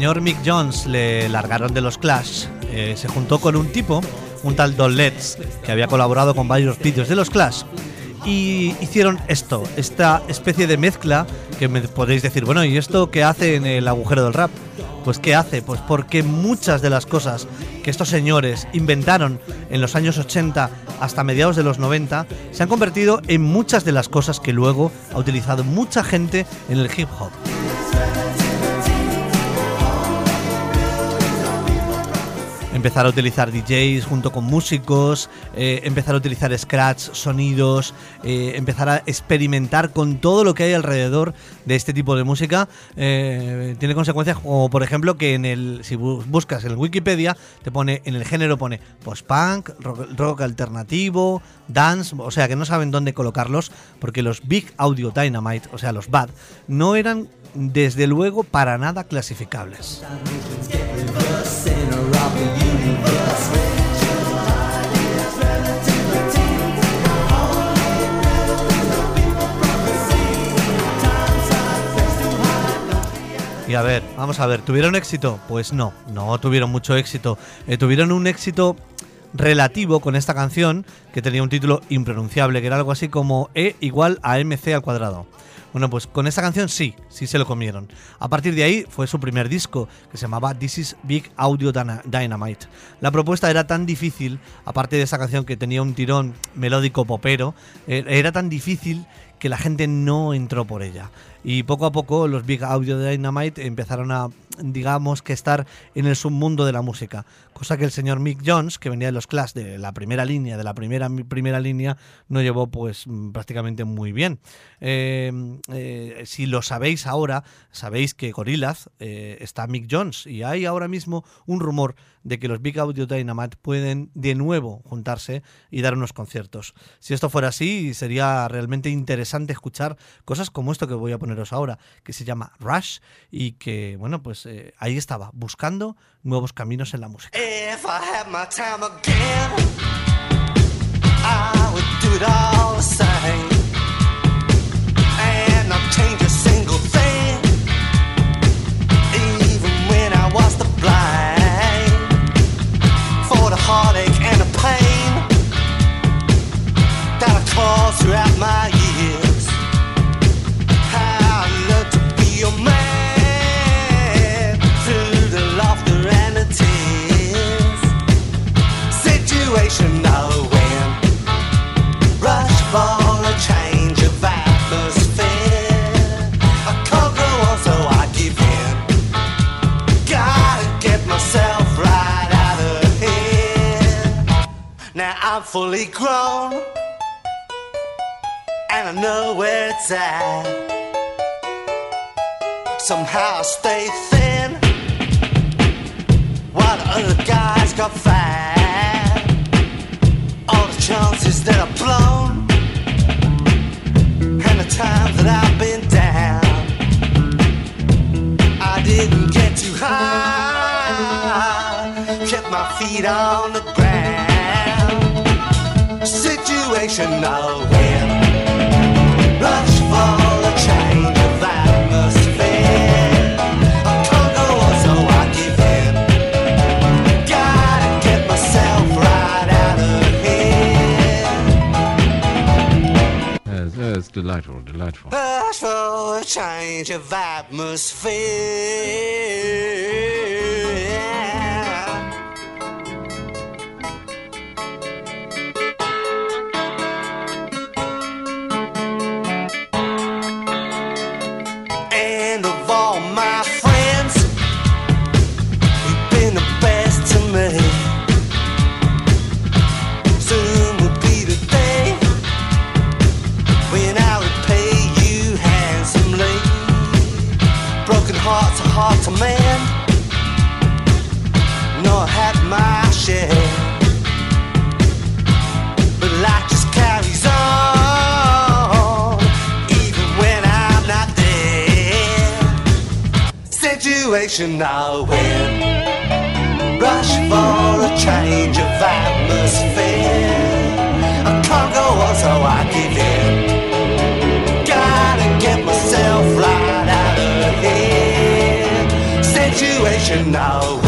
Señor Mick Jones le largaron de los Clash, eh, se juntó con un tipo, un tal Don Letts, que había colaborado con varios vídeos de los Clash, y hicieron esto, esta especie de mezcla que me podéis decir, bueno, ¿y esto qué hace en el agujero del rap? Pues ¿qué hace? Pues porque muchas de las cosas que estos señores inventaron en los años 80 hasta mediados de los 90 se han convertido en muchas de las cosas que luego ha utilizado mucha gente en el hip hop. Empezar a utilizar DJs junto con músicos, eh, empezar a utilizar scratch, sonidos, eh, empezar a experimentar con todo lo que hay alrededor de este tipo de música. eh, tiene consecuencias como por ejemplo que en el si bu- buscas en Wikipedia te pone en el género pone post-punk, rock alternativo, dance, o sea que no saben dónde colocarlos porque los Big Audio Dynamite, o sea los BAD, no eran desde luego para nada clasificables. Y a ver, vamos a ver, ¿tuvieron éxito? Pues no, no tuvieron mucho éxito. Eh, tuvieron un éxito relativo con esta canción que tenía un título impronunciable, que era algo así como E igual a MC al cuadrado. Bueno, pues con esta canción sí, sí se lo comieron. A partir de ahí fue su primer disco, que se llamaba This is Big Audio Dyna- Dynamite. La propuesta era tan difícil, aparte de esa canción que tenía un tirón melódico popero, eh, era tan difícil que la gente no entró por ella. Y poco a poco los Big Audio Dynamite empezaron a, digamos, que estar en el submundo de la música. Cosa que el señor Mick Jones, que venía de los Clash de la primera línea, de la primera, primera línea, no llevó pues mm, prácticamente muy bien. Eh, eh, si lo sabéis ahora, sabéis que Gorillaz eh, está Mick Jones y hay ahora mismo un rumor de que los Big Audio Dynamite pueden de nuevo juntarse y dar unos conciertos. Si esto fuera así, sería realmente interesante escuchar cosas como esto que voy a poneros ahora, que se llama Rush y que, bueno, pues eh, ahí estaba, buscando nuevos caminos en la música. Heartache and the pain that I caused throughout my fully grown. And I know where it's at. Somehow I stay thin while the other guys got fat. All the chances that I've blown and the times that I've been down. I didn't get too high, kept my feet on the ground situation now here. Rush for a change of atmosphere. It's delightful, delightful. Rush for a change of atmosphere. Situation I win. Rush for a change of atmosphere. I can't go on, so I give in. Gotta get myself right out of here. Situation I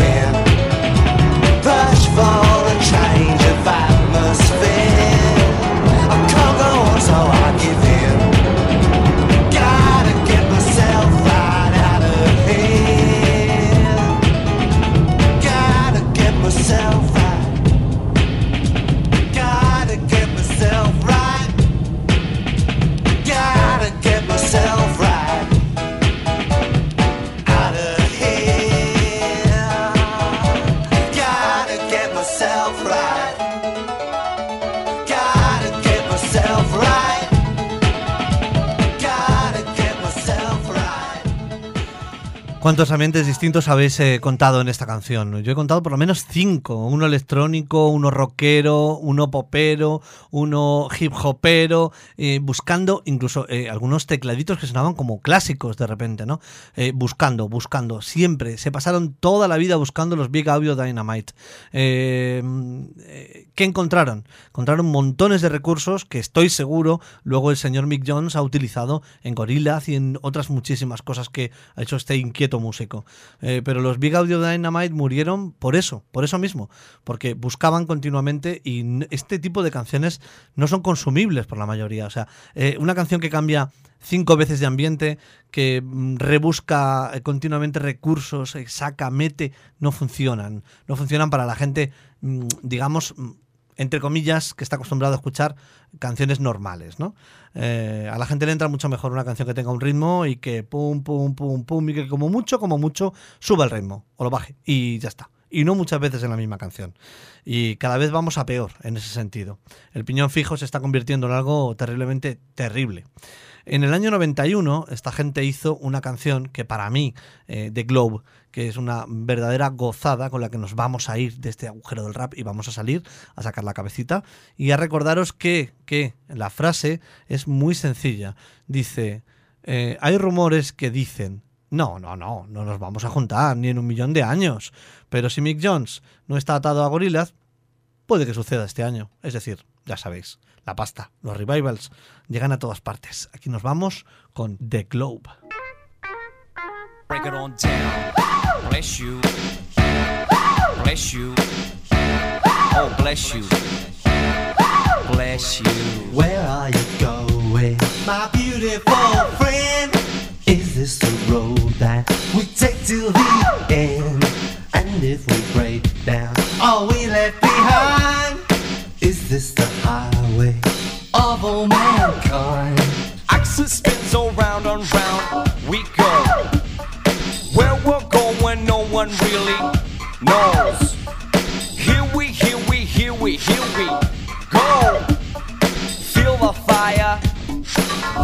¿Cuántos ambientes distintos habéis eh, contado en esta canción? Yo he contado por lo menos cinco. Uno electrónico, uno rockero, uno popero, uno hip hopero, eh, buscando incluso eh, algunos tecladitos que sonaban como clásicos de repente, ¿no? Buscando, buscando, siempre. Se pasaron toda la vida buscando los Big Audio Dynamite. Eh, ¿Qué encontraron? Encontraron montones de recursos que estoy seguro luego el señor Mick Jones ha utilizado en Gorillaz y en otras muchísimas cosas que ha hecho este inquieto músico. Eh, pero los Big Audio Dynamite murieron por eso, por eso mismo, porque buscaban continuamente y este tipo de canciones no son consumibles por la mayoría. O sea, eh, una canción que cambia cinco veces de ambiente, que mm, rebusca eh, continuamente recursos, saca, mete, no funcionan. No funcionan para la gente, mm, digamos, mm, entre comillas, que está acostumbrado a escuchar canciones normales, ¿no? Eh, a la gente le entra mucho mejor una canción que tenga un ritmo y que pum, pum, pum, pum, y que como mucho, como mucho, suba el ritmo o lo baje y ya está. Y no muchas veces en la misma canción. Y cada vez vamos a peor en ese sentido. El piñón fijo se está convirtiendo en algo terriblemente terrible. En el año 91, esta gente hizo una canción que para mí, eh, The Globe, que es una verdadera gozada con la que nos vamos a ir de este agujero del rap y vamos a salir a sacar la cabecita. Y a recordaros que, que la frase es muy sencilla. Dice, eh, hay rumores que dicen, no, no, no, no nos vamos a juntar ni en un millón de años. Pero si Mick Jones no está atado a gorilas, puede que suceda este año. Es decir, ya sabéis, la pasta, los revivals llegan a todas partes. Aquí nos vamos con The Globe. Break it on down. Bless you. Bless you. Oh, bless you. Bless you. Where are you going, my beautiful friend? Is this the road that we take till the end? And if we break down, are we left behind? Is this the highway of all mankind? Axis spins around and round. We go. Where we're going, no one really knows. Here we, here we, here we, here we go. Feel the fire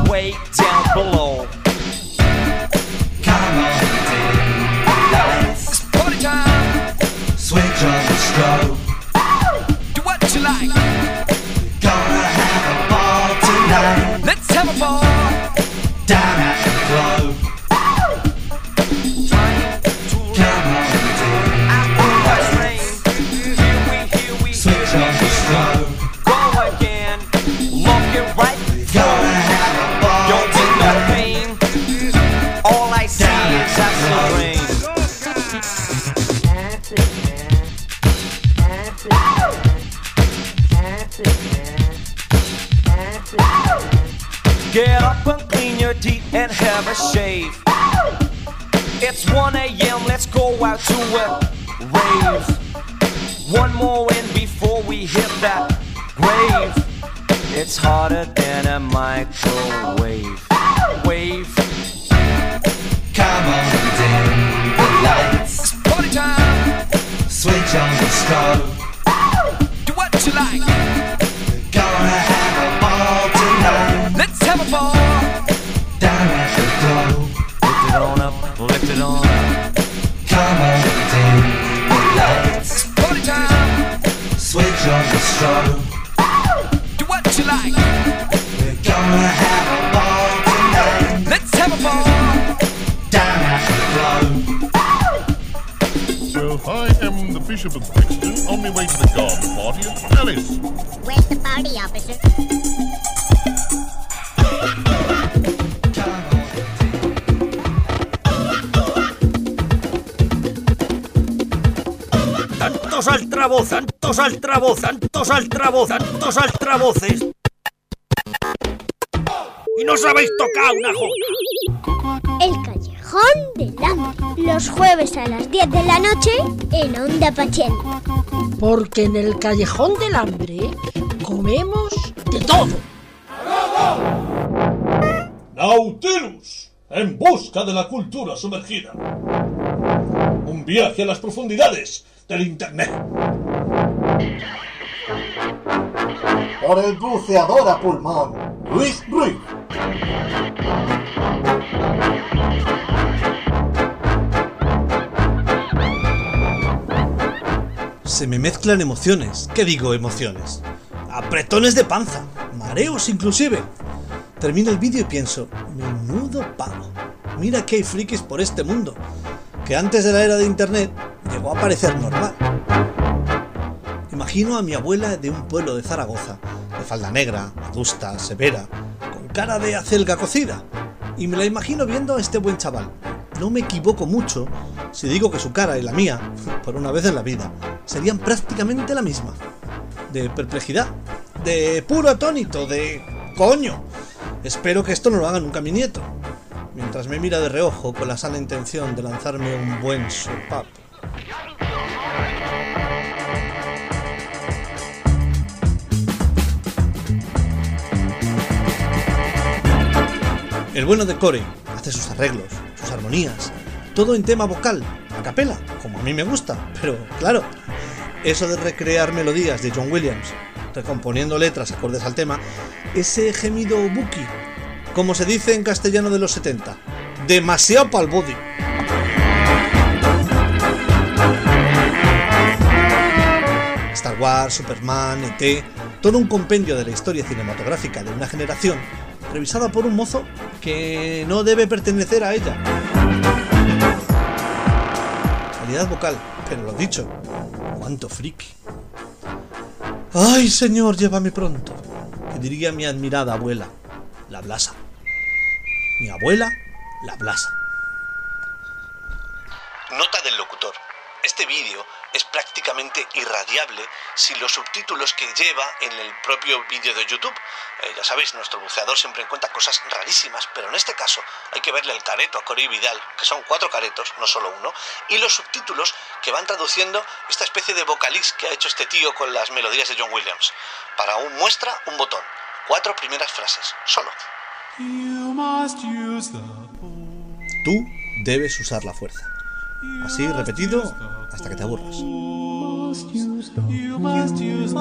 way down below. Come on. It's party time. Switch on the strobe life. To. One more in before we hit that grave. It's harder than a microwave. Bishop of Brixton on my way to the garden party at the palace. Where's the party, officer? ¡Tantos altavoz, tantos altavoz, tantos altavoz, tantos altavoces! ¡Y no sabéis tocar una jota! El Callejón del Hambre. Los jueves a las 10 de la noche en Onda Pachel. Porque en el Callejón del Hambre comemos de todo. Nautilus, en busca de la cultura sumergida. Un viaje a las profundidades del Internet. Por el buceador a pulmón, Luis Ruiz. Se me mezclan emociones. ¿Qué digo emociones? Apretones de panza, mareos inclusive. Termino el vídeo y pienso, menudo pavo. Mira que hay frikis por este mundo, que antes de la era de internet llegó a parecer normal. Imagino a mi abuela de un pueblo de Zaragoza, de falda negra, adusta, severa, cara de acelga cocida. Y me la imagino viendo a este buen chaval. No me equivoco mucho si digo que su cara y la mía, por una vez en la vida, serían prácticamente la misma. De perplejidad, de puro atónito, de coño. Espero que esto no lo haga nunca mi nieto. Mientras me mira de reojo con la sana intención de lanzarme un buen sopapo. El bueno de Corey hace sus arreglos, sus armonías, todo en tema vocal, a capela, como a mí me gusta, pero claro, eso de recrear melodías de John Williams, recomponiendo letras acordes al tema, ese gemido buki, como se dice en castellano de los 70, demasiado pa'l body. Star Wars, Superman, ET, todo un compendio de la historia cinematográfica de una generación, revisada por un mozo que no debe pertenecer a ella. Calidad vocal, pero lo dicho, cuánto friki. Ay, señor, llévame pronto, que diría mi admirada abuela, la Blasa. Mi abuela, la Blasa. Nota del locutor. Este vídeo irradiable sin los subtítulos que lleva en el propio vídeo de YouTube. Eh, ya sabéis, nuestro buceador siempre encuentra cosas rarísimas, pero en este caso hay que verle el careto a Corey Vidal, que son cuatro caretos, no solo uno, y los subtítulos que van traduciendo esta especie de vocalix que ha hecho este tío con las melodías de John Williams. Para un muestra, un botón. Cuatro primeras frases, solo. Tú debes usar la fuerza. Así repetido hasta que te aburras. You must use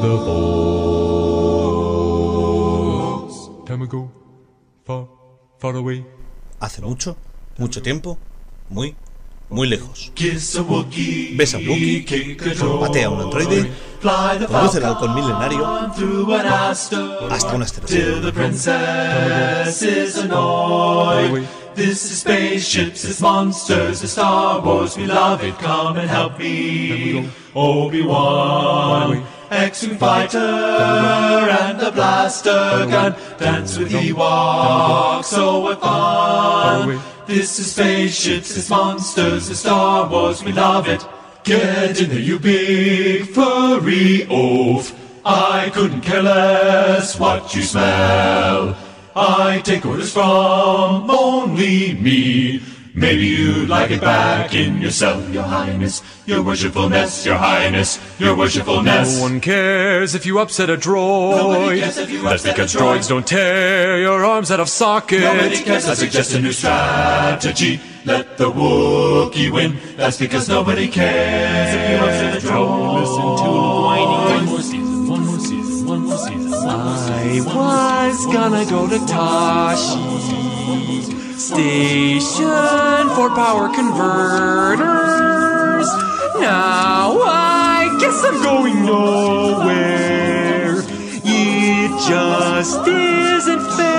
the force. Time ago, far, far away. Hace mucho, mucho tiempo, muy, muy lejos. Kiss a Wookiee, Ves a droid, patea a un androide, fly the conduce el Falcon halcón milenario through an asteroid hasta un till asteroide. the princess is annoyed. This is spaceships, it's monsters, it's Star Wars, we love it. Come and help me, Obi-Wan. X-Wing fighter and the blaster gun dance with Ewoks, so what fun! This is spaceships, it's monsters, it's Star Wars, we love it. Get in there, you big furry oaf. I couldn't care less what you smell. I take orders from only me. Maybe you'd like it back in yourself, your highness, your worshipfulness, your highness, your worshipfulness. No one cares if you upset a droid. Nobody cares if you That's because droid. droids don't tear your arms out of socket. Nobody cares, I suggest a new strategy. Let the Wookiee win. That's because nobody cares if you upset a droid. Listen to whining. One more season, one more season, one more season. I was gonna go to Tashi Station for power converters. Now I guess I'm going nowhere. It just isn't fair.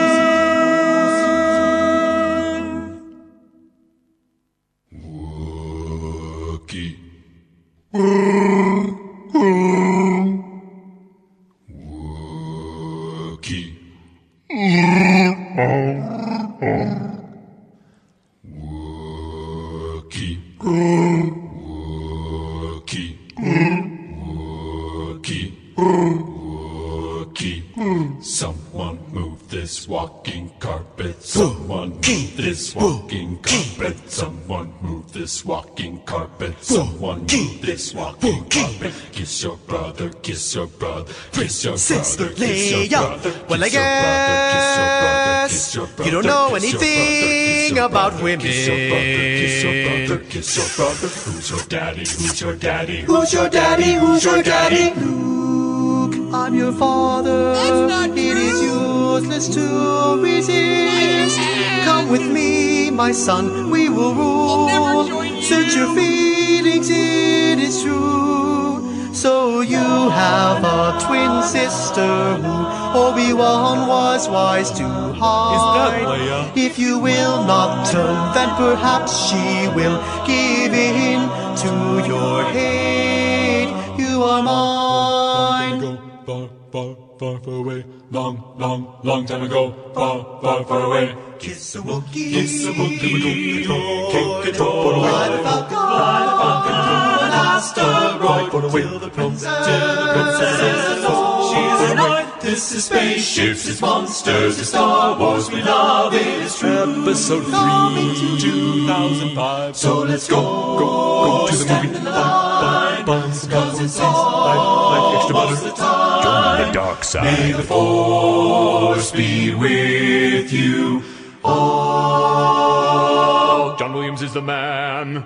Wookiee. Wookiee. Wookiee. Wookiee. Wookiee. Wookiee. Someone move this walking carpet. Someone move this walking carpet. Someone move this walking carpet. Someone this walking carpet. Kiss your brother, kiss your brother, kiss your Sister brother, kiss your brother. well I kiss your brother, kiss your brother, guess kiss your brother, you don't know kiss anything about women. Kiss your brother, kiss your brother, kiss your brother. Who's your daddy? Who's your daddy? Who's your daddy? Who's your daddy? Luke, I'm your father. It is useless to resist. Come with me, my son. We will rule. Search your feelings, it True. So you have a twin sister who Obi-Wan was wise to hide. Uh, if you will not turn, then perhaps she will give in to your hate. You are mine. Far, far, far, far away. Long, long, long time ago. Far, far, far away. Kiss a Wookiee. Kiss a Wookiee. Kick it, roll, roll, the roll, roll, roll, roll, roll, an asteroid. Till the princess, till the princess is She is annoyed. This is spaceships, it's monsters, it's Star Wars. We love it. It's true. Episode 3, 2005. So let's go, go, go to the stand movie. in the line. Buns, Cause it's like, like extra butter. the time. Join the dark side. May the force be with you. Oh. John Williams is the man.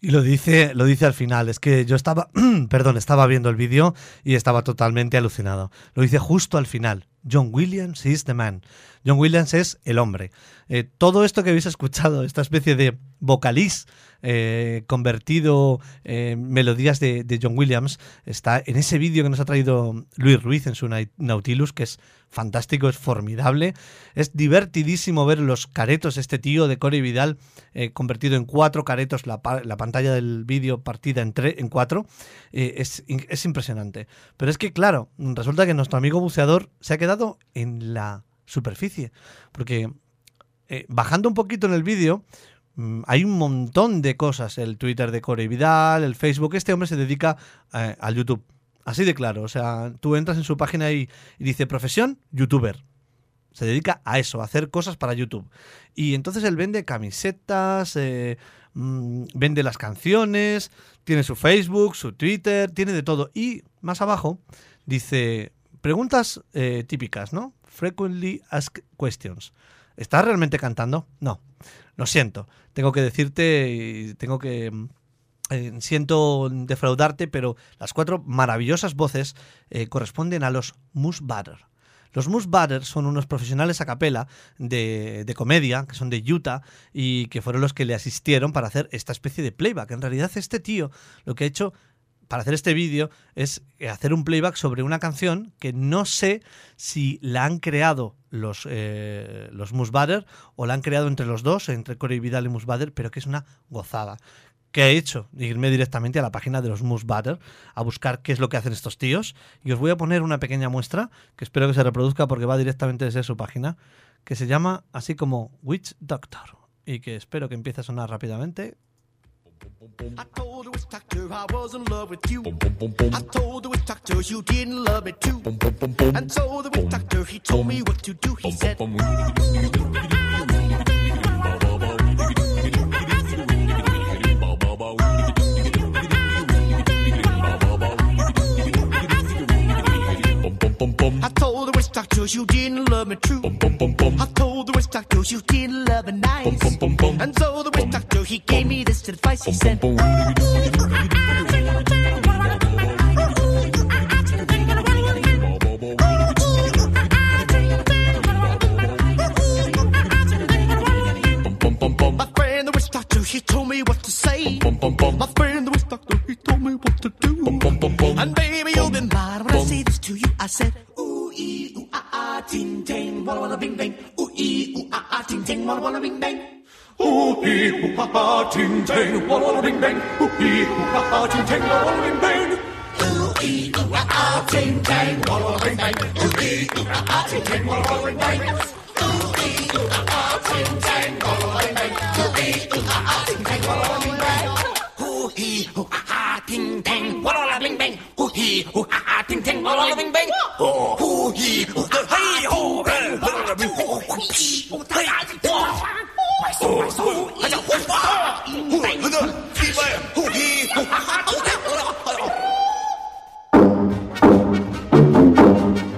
Y lo dice, lo dice al final. Es que yo estaba, perdón, estaba viendo el vídeo y estaba totalmente alucinado. Lo dice justo al final. John Williams is the man. John Williams es el hombre. Eh, todo esto que habéis escuchado, esta especie de vocaliz eh, convertido en melodías de, de John Williams, está en ese vídeo que nos ha traído Luis Ruiz en su Nautilus, que es fantástico, es formidable. Es divertidísimo ver los caretos, este tío de Corey Vidal, eh, convertido en cuatro caretos, la, pa- la pantalla del vídeo partida en, en cuatro. Eh, es impresionante. Pero es que, claro, resulta que nuestro amigo buceador se ha quedado en la superficie. Porque eh, bajando un poquito en el vídeo, mm, hay un montón de cosas. El Twitter de Corey Vidal, el Facebook. Este hombre se dedica eh, al YouTube. Así de claro. O sea, tú entras en su página y, y dice profesión, youtuber. Se dedica a eso, a hacer cosas para YouTube. Y entonces él vende camisetas, eh, mm, vende las canciones, tiene su Facebook, su Twitter, tiene de todo. Y más abajo dice preguntas eh, típicas, ¿no? Frequently asked questions. ¿Estás realmente cantando? No. Lo siento. Tengo que decirte y tengo que eh, siento defraudarte, pero las cuatro maravillosas voces eh, corresponden a los Moose Butter. Los Moose Butter son unos profesionales a capela de, de comedia, que son de Utah, y que fueron los que le asistieron para hacer esta especie de playback. En realidad, este tío lo que ha hecho para hacer este vídeo es hacer un playback sobre una canción que no sé si la han creado los, eh, los o la han creado entre los dos, entre Corey Vidal y Butter, pero que es una gozada. ¿Qué he hecho? Irme directamente a la página de los Butter a buscar qué es lo que hacen estos tíos. Y os voy a poner una pequeña muestra que espero que se reproduzca porque va directamente desde su página, que se llama así como Witch Doctor. Y que espero que empiece a sonar rápidamente. Doctor I was in love with you. I told the witch doctor you didn't love me too. And so the witch doctor he told me what to do. He said. Doctors you didn't love me true. I told the witch doctors you didn't love me nice. And so the witch doctor he gave me this advice. He said. My friend the witch doctor he told me what to say. My friend the witch doctor he told me what to do. And baby you'll be mad to you. I said ooh ee ooh ah ah ting tang walla walla bing bang. Ooh ee ooh ah ah ting tang walla walla bing bang. Ooh ee ooh ah ah ting tang walla walla bing bang. Ooh ee ooh ah ah ting tang walla walla bing bang. Ooh ee ooh ah ah ting tang walla walla bing bang. Ooh ee ooh ah ah ting tang walla walla bing bang. Ooh ee ooh ah ah ting tang walla walla bing bang. Ooh ee ooh ah ah ting tang walla walla bing bang. Ooh ee ooh ah ah ting tang walla walla bing bang. Ooh ting bing. Oh, ooh hey oh.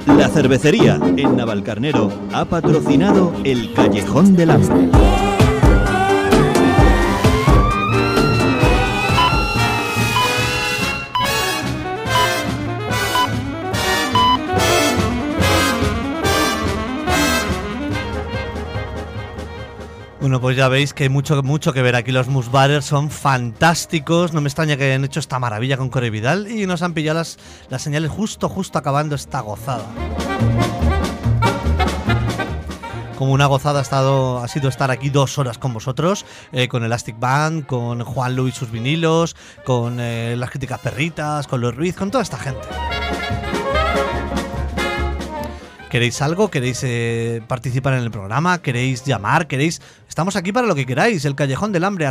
La cervecería en Navalcarnero ha patrocinado el Callejón del Hambre. Pues ya veis que hay mucho, mucho que ver aquí. Los Musbares son fantásticos. No me extraña que hayan hecho esta maravilla con Core Vidal y nos han pillado las, las señales justo, justo acabando esta gozada. Como una gozada ha, estado, ha sido estar aquí dos horas con vosotros, eh, con Elastic Band, con Juan Luis sus vinilos, con eh, las críticas perritas, con Luis Ruiz, con toda esta gente. ¿Queréis algo? ¿Queréis eh, participar en el programa? ¿Queréis llamar? ¿Queréis...? Estamos aquí para lo que queráis, el callejón del hambre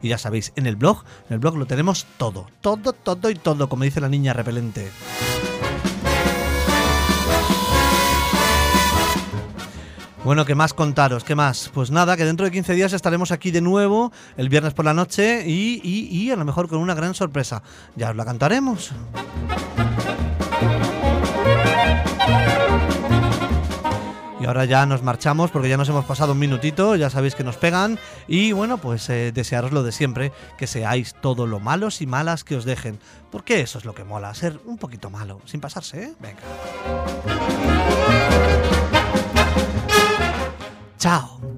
y ya sabéis, en el blog, en el blog lo tenemos todo, todo, todo y todo, como dice la niña repelente. Bueno, ¿qué más contaros? ¿Qué más? Pues nada, que dentro de 15 días estaremos aquí de nuevo, el viernes por la noche y, y, y a lo mejor con una gran sorpresa. Ya os la cantaremos. Ahora ya nos marchamos porque ya nos hemos pasado un minutito, ya sabéis que nos pegan. Y bueno, pues eh, desearos lo de siempre, que seáis todo lo malos y malas que os dejen. Porque eso es lo que mola, ser un poquito malo, sin pasarse, ¿eh? Venga. Chao.